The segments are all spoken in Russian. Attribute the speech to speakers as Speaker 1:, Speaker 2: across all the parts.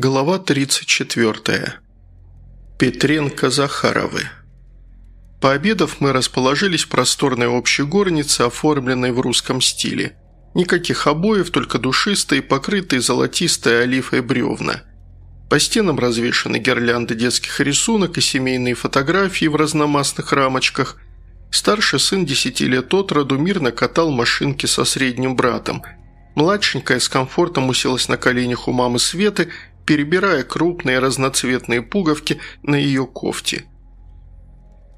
Speaker 1: Глава 34. Петренко-Захаровы. Пообедав, мы расположились в просторной общей горнице, оформленной в русском стиле. Никаких обоев, только душистые, покрытые золотистой олифой бревна. По стенам развешаны гирлянды детских рисунок и семейные фотографии в разномастных рамочках. Старший сын десяти лет от роду мирно катал машинки со средним братом – Младшенькая с комфортом уселась на коленях у мамы Светы перебирая крупные разноцветные пуговки на ее кофте.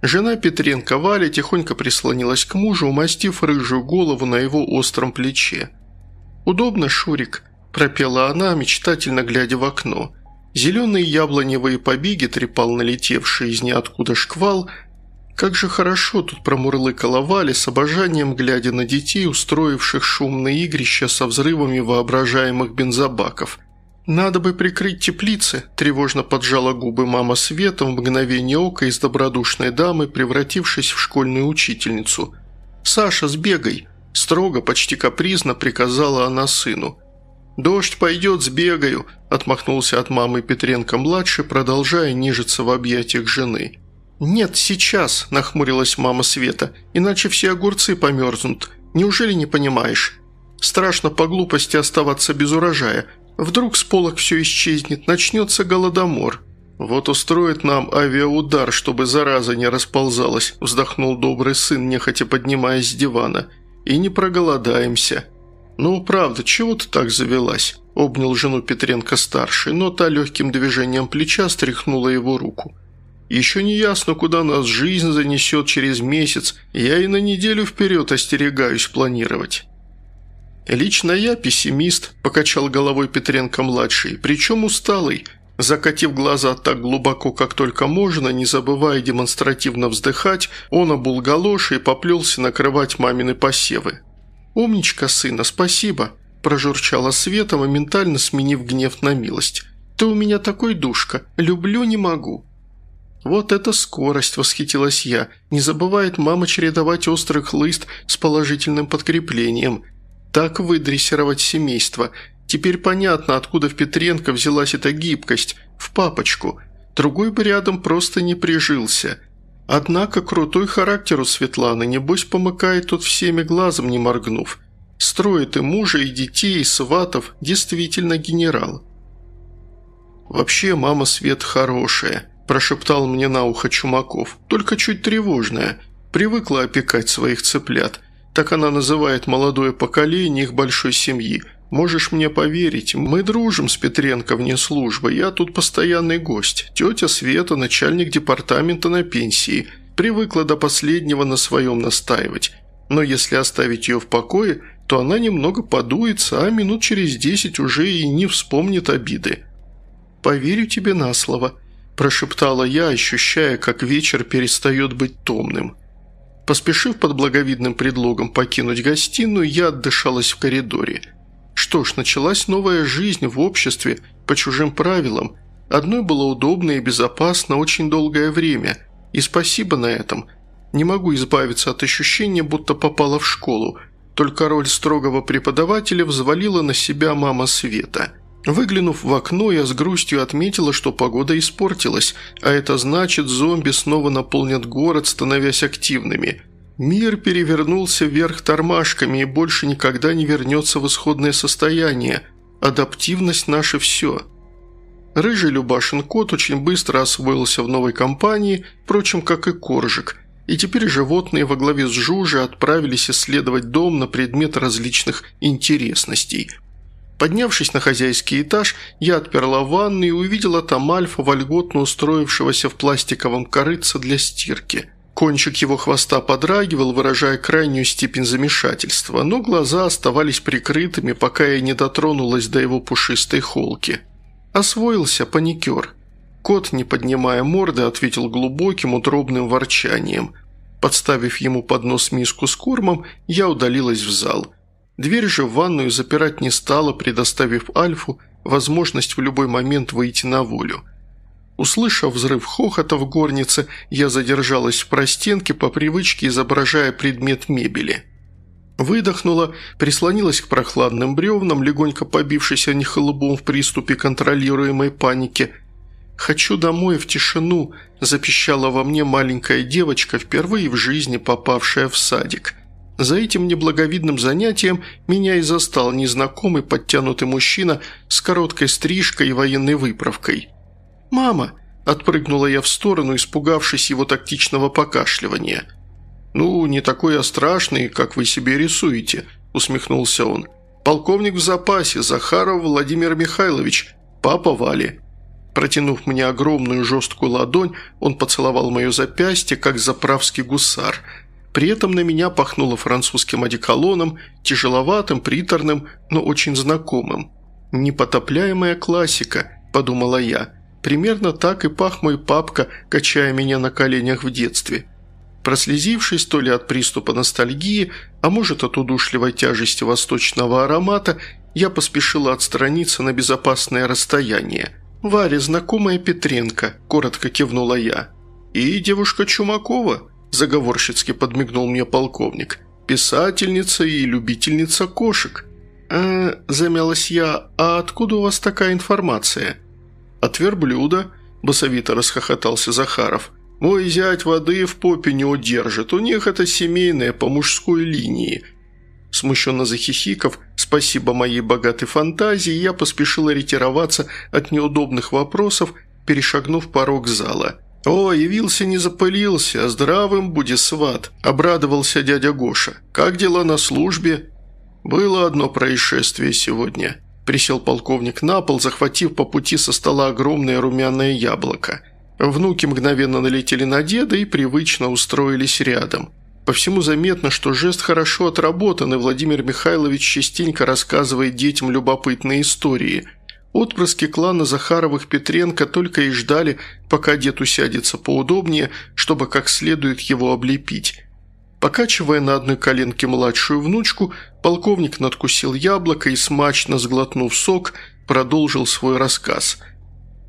Speaker 1: Жена Петренко Валя тихонько прислонилась к мужу, умастив рыжую голову на его остром плече. «Удобно, Шурик», – пропела она, мечтательно глядя в окно. Зеленые яблоневые побеги трепал налетевший из ниоткуда шквал. Как же хорошо тут промурлыкала Валя с обожанием, глядя на детей, устроивших шумные игрища со взрывами воображаемых бензобаков – «Надо бы прикрыть теплицы», – тревожно поджала губы мама Света в мгновение ока из добродушной дамы, превратившись в школьную учительницу. «Саша, сбегай!» – строго, почти капризно приказала она сыну. «Дождь пойдет, сбегаю», – отмахнулся от мамы Петренко-младший, продолжая нижиться в объятиях жены. «Нет, сейчас», – нахмурилась мама Света, – «иначе все огурцы померзнут. Неужели не понимаешь? Страшно по глупости оставаться без урожая. Вдруг с полок все исчезнет, начнется голодомор. Вот устроит нам авиаудар, чтобы зараза не расползалась», – вздохнул добрый сын, нехотя поднимаясь с дивана. «И не проголодаемся». «Ну, правда, чего ты так завелась?» – обнял жену Петренко-старший, но та легким движением плеча стряхнула его руку. «Еще не ясно, куда нас жизнь занесет через месяц, я и на неделю вперед остерегаюсь планировать». «Лично я пессимист», – покачал головой Петренко-младший, причем усталый, Закатив глаза так глубоко, как только можно, не забывая демонстративно вздыхать, он обул галоши и поплелся накрывать мамины посевы. «Умничка, сына, спасибо», – прожурчала Света, моментально сменив гнев на милость. «Ты у меня такой душка, люблю не могу». «Вот это скорость!» – восхитилась я. «Не забывает мама чередовать острый хлыст с положительным подкреплением – так выдрессировать семейство. Теперь понятно, откуда в Петренко взялась эта гибкость. В папочку. Другой бы рядом просто не прижился. Однако крутой характер у Светланы, небось, помыкает тут всеми глазом не моргнув. Строит и мужа, и детей, и сватов, действительно генерал. «Вообще, мама Свет хорошая», – прошептал мне на ухо Чумаков, – «только чуть тревожная. Привыкла опекать своих цыплят. Так она называет молодое поколение их большой семьи. Можешь мне поверить, мы дружим с Петренко вне службы, я тут постоянный гость. Тетя Света, начальник департамента на пенсии, привыкла до последнего на своем настаивать. Но если оставить ее в покое, то она немного подуется, а минут через десять уже и не вспомнит обиды. «Поверю тебе на слово», – прошептала я, ощущая, как вечер перестает быть томным. Поспешив под благовидным предлогом покинуть гостиную, я отдышалась в коридоре. Что ж, началась новая жизнь в обществе по чужим правилам. Одной было удобно и безопасно очень долгое время. И спасибо на этом. Не могу избавиться от ощущения, будто попала в школу. Только роль строгого преподавателя взвалила на себя мама Света – Выглянув в окно, я с грустью отметила, что погода испортилась, а это значит, зомби снова наполнят город, становясь активными. Мир перевернулся вверх тормашками и больше никогда не вернется в исходное состояние. Адаптивность – наше все. Рыжий Любашин кот очень быстро освоился в новой компании, впрочем, как и Коржик, и теперь животные во главе с Жужи отправились исследовать дом на предмет различных интересностей – Поднявшись на хозяйский этаж, я отперла ванну и увидела там Альфа, вольготно устроившегося в пластиковом корыце для стирки. Кончик его хвоста подрагивал, выражая крайнюю степень замешательства, но глаза оставались прикрытыми, пока я не дотронулась до его пушистой холки. Освоился паникер. Кот, не поднимая морды, ответил глубоким утробным ворчанием. Подставив ему под нос миску с кормом, я удалилась в зал – Дверь же в ванную запирать не стала, предоставив Альфу возможность в любой момент выйти на волю. Услышав взрыв хохота в горнице, я задержалась в простенке, по привычке изображая предмет мебели. Выдохнула, прислонилась к прохладным бревнам, легонько побившись о них лбом в приступе контролируемой паники. «Хочу домой, в тишину», – запищала во мне маленькая девочка, впервые в жизни попавшая в садик. За этим неблаговидным занятием меня и застал незнакомый подтянутый мужчина с короткой стрижкой и военной выправкой. «Мама!» – отпрыгнула я в сторону, испугавшись его тактичного покашливания. «Ну, не такой я страшный, как вы себе рисуете», – усмехнулся он. «Полковник в запасе, Захаров Владимир Михайлович, папа Вали». Протянув мне огромную жесткую ладонь, он поцеловал мое запястье, как заправский гусар – при этом на меня пахнуло французским одеколоном, тяжеловатым, приторным, но очень знакомым. «Непотопляемая классика», – подумала я. Примерно так и пах мой папка, качая меня на коленях в детстве. Прослезившись то ли от приступа ностальгии, а может от удушливой тяжести восточного аромата, я поспешила отстраниться на безопасное расстояние. «Варя, знакомая Петренко», – коротко кивнула я. «И девушка Чумакова», – заговорщицки подмигнул мне полковник. «Писательница и любительница кошек». «Э, – замялась я, – а откуда у вас такая информация?» «От верблюда», – басовито расхохотался Захаров. «Мой зять воды в попе не удержит, у них это семейное по мужской линии». Смущенно захихиков, спасибо моей богатой фантазии, я поспешила ретироваться от неудобных вопросов, перешагнув порог зала – «О, явился не запылился, а здравым буди сват», – обрадовался дядя Гоша. «Как дела на службе?» «Было одно происшествие сегодня», – присел полковник на пол, захватив по пути со стола огромное румяное яблоко. Внуки мгновенно налетели на деда и привычно устроились рядом. По всему заметно, что жест хорошо отработан, и Владимир Михайлович частенько рассказывает детям любопытные истории – Отпрыски клана Захаровых-Петренко только и ждали, пока дед усядется поудобнее, чтобы как следует его облепить. Покачивая на одной коленке младшую внучку, полковник надкусил яблоко и, смачно сглотнув сок, продолжил свой рассказ.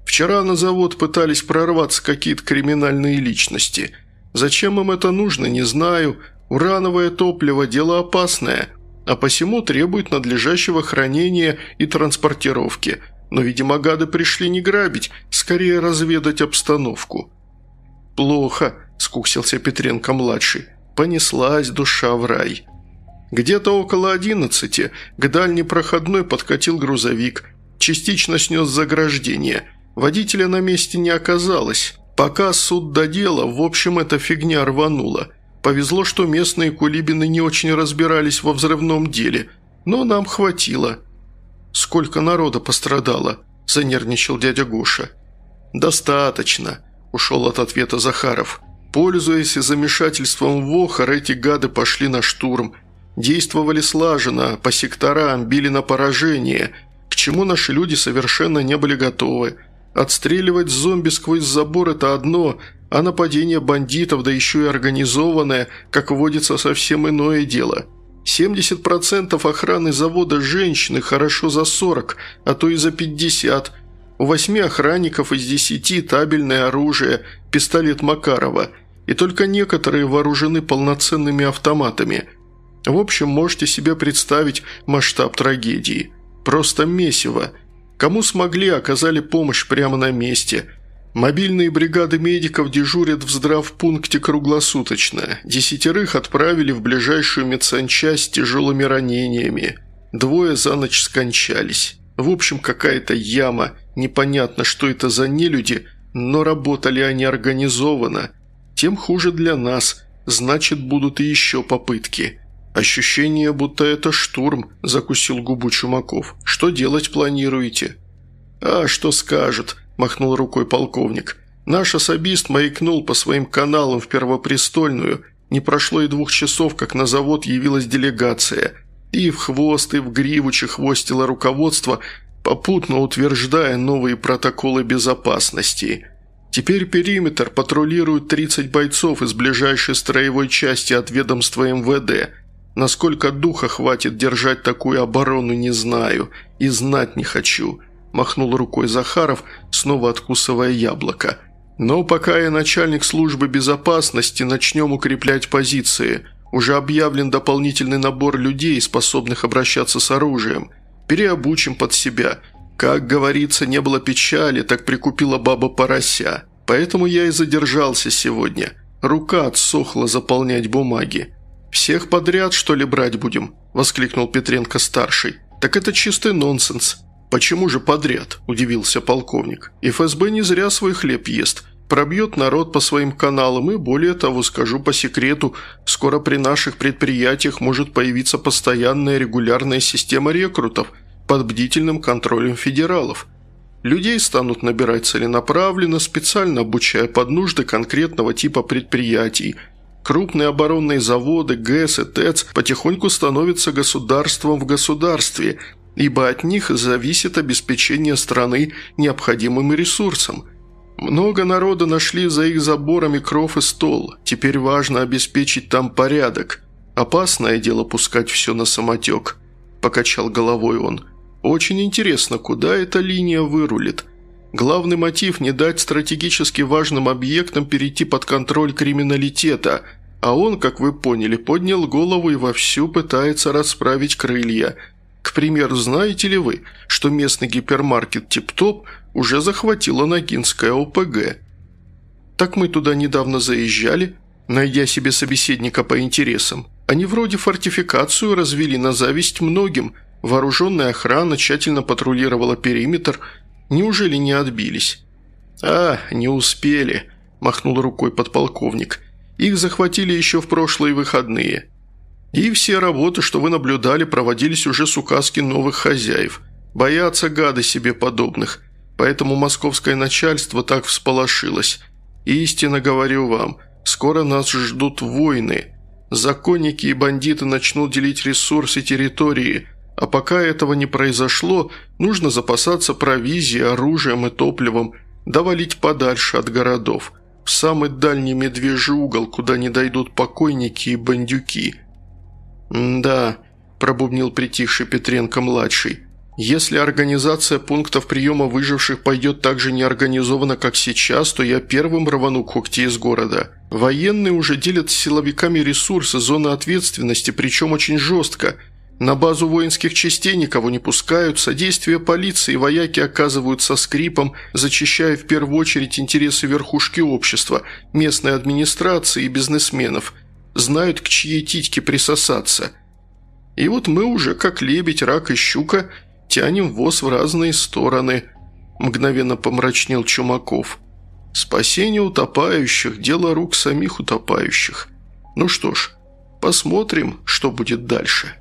Speaker 1: «Вчера на завод пытались прорваться какие-то криминальные личности. Зачем им это нужно, не знаю. Урановое топливо – дело опасное, а посему требует надлежащего хранения и транспортировки. Но, видимо, гады пришли не грабить, скорее разведать обстановку. «Плохо», – скуксился Петренко-младший. «Понеслась душа в рай». Где-то около одиннадцати к дальней проходной подкатил грузовик. Частично снес заграждение. Водителя на месте не оказалось. Пока суд до дела, в общем, эта фигня рванула. Повезло, что местные кулибины не очень разбирались во взрывном деле, но нам хватило. «Сколько народа пострадало?» – занервничал дядя Гоша. «Достаточно», – ушел от ответа Захаров. Пользуясь замешательством Вохар, эти гады пошли на штурм. Действовали слаженно, по секторам, били на поражение, к чему наши люди совершенно не были готовы. Отстреливать зомби сквозь забор – это одно – а нападение бандитов, да еще и организованное, как водится, совсем иное дело. 70% охраны завода женщины, хорошо за 40, а то и за 50. У восьми охранников из десяти табельное оружие, пистолет Макарова, и только некоторые вооружены полноценными автоматами. В общем, можете себе представить масштаб трагедии. Просто месиво. Кому смогли, оказали помощь прямо на месте – Мобильные бригады медиков дежурят в здравпункте круглосуточно. Десятерых отправили в ближайшую медсанчасть с тяжелыми ранениями. Двое за ночь скончались. В общем, какая-то яма. Непонятно, что это за нелюди, но работали они организованно. Тем хуже для нас. Значит, будут и еще попытки. Ощущение, будто это штурм, закусил губу Чумаков. Что делать планируете? А что скажет – махнул рукой полковник. «Наш особист маякнул по своим каналам в Первопрестольную. Не прошло и двух часов, как на завод явилась делегация. И в хвост, и в гриву чехвостило руководство, попутно утверждая новые протоколы безопасности. Теперь периметр патрулируют 30 бойцов из ближайшей строевой части от ведомства МВД. Насколько духа хватит держать такую оборону, не знаю. И знать не хочу. – махнул рукой Захаров, снова откусывая яблоко. «Но пока я начальник службы безопасности, начнем укреплять позиции. Уже объявлен дополнительный набор людей, способных обращаться с оружием. Переобучим под себя. Как говорится, не было печали, так прикупила баба порося. Поэтому я и задержался сегодня. Рука отсохла заполнять бумаги. «Всех подряд, что ли, брать будем?» – воскликнул Петренко-старший. «Так это чистый нонсенс». «Почему же подряд?» – удивился полковник. «ФСБ не зря свой хлеб ест. Пробьет народ по своим каналам и, более того, скажу по секрету, скоро при наших предприятиях может появиться постоянная регулярная система рекрутов под бдительным контролем федералов. Людей станут набирать целенаправленно, специально обучая под нужды конкретного типа предприятий. Крупные оборонные заводы, ГЭС и ТЭЦ потихоньку становятся государством в государстве, ибо от них зависит обеспечение страны необходимым ресурсом – много народа нашли за их заборами кров и стол. Теперь важно обеспечить там порядок. Опасное дело пускать все на самотек», – покачал головой он. «Очень интересно, куда эта линия вырулит. Главный мотив – не дать стратегически важным объектам перейти под контроль криминалитета, а он, как вы поняли, поднял голову и вовсю пытается расправить крылья. К примеру, знаете ли вы, что местный гипермаркет «Тип-Топ» – уже захватила Ногинская ОПГ. Так мы туда недавно заезжали, найдя себе собеседника по интересам. Они вроде фортификацию развели на зависть многим, вооруженная охрана тщательно патрулировала периметр, неужели не отбились? «А, не успели», – махнул рукой подполковник. «Их захватили еще в прошлые выходные. И все работы, что вы наблюдали, проводились уже с указки новых хозяев. Боятся гады себе подобных. Поэтому московское начальство так всполошилось. Истинно говорю вам, скоро нас ждут войны. Законники и бандиты начнут делить ресурсы территории, а пока этого не произошло, нужно запасаться провизией, оружием и топливом, довалить подальше от городов, в самый дальний медвежий угол, куда не дойдут покойники и бандюки. «Да», – пробубнил притихший Петренко-младший, если организация пунктов приема выживших пойдет так же неорганизованно, как сейчас, то я первым рвану когти из города. Военные уже делят с силовиками ресурсы, зоны ответственности, причем очень жестко. На базу воинских частей никого не пускают, содействие полиции вояки оказывают со скрипом, зачищая в первую очередь интересы верхушки общества, местной администрации и бизнесменов. Знают, к чьей титьке присосаться. И вот мы уже, как лебедь, рак и щука – тянем воз в разные стороны», – мгновенно помрачнел Чумаков. «Спасение утопающих – дело рук самих утопающих. Ну что ж, посмотрим, что будет дальше».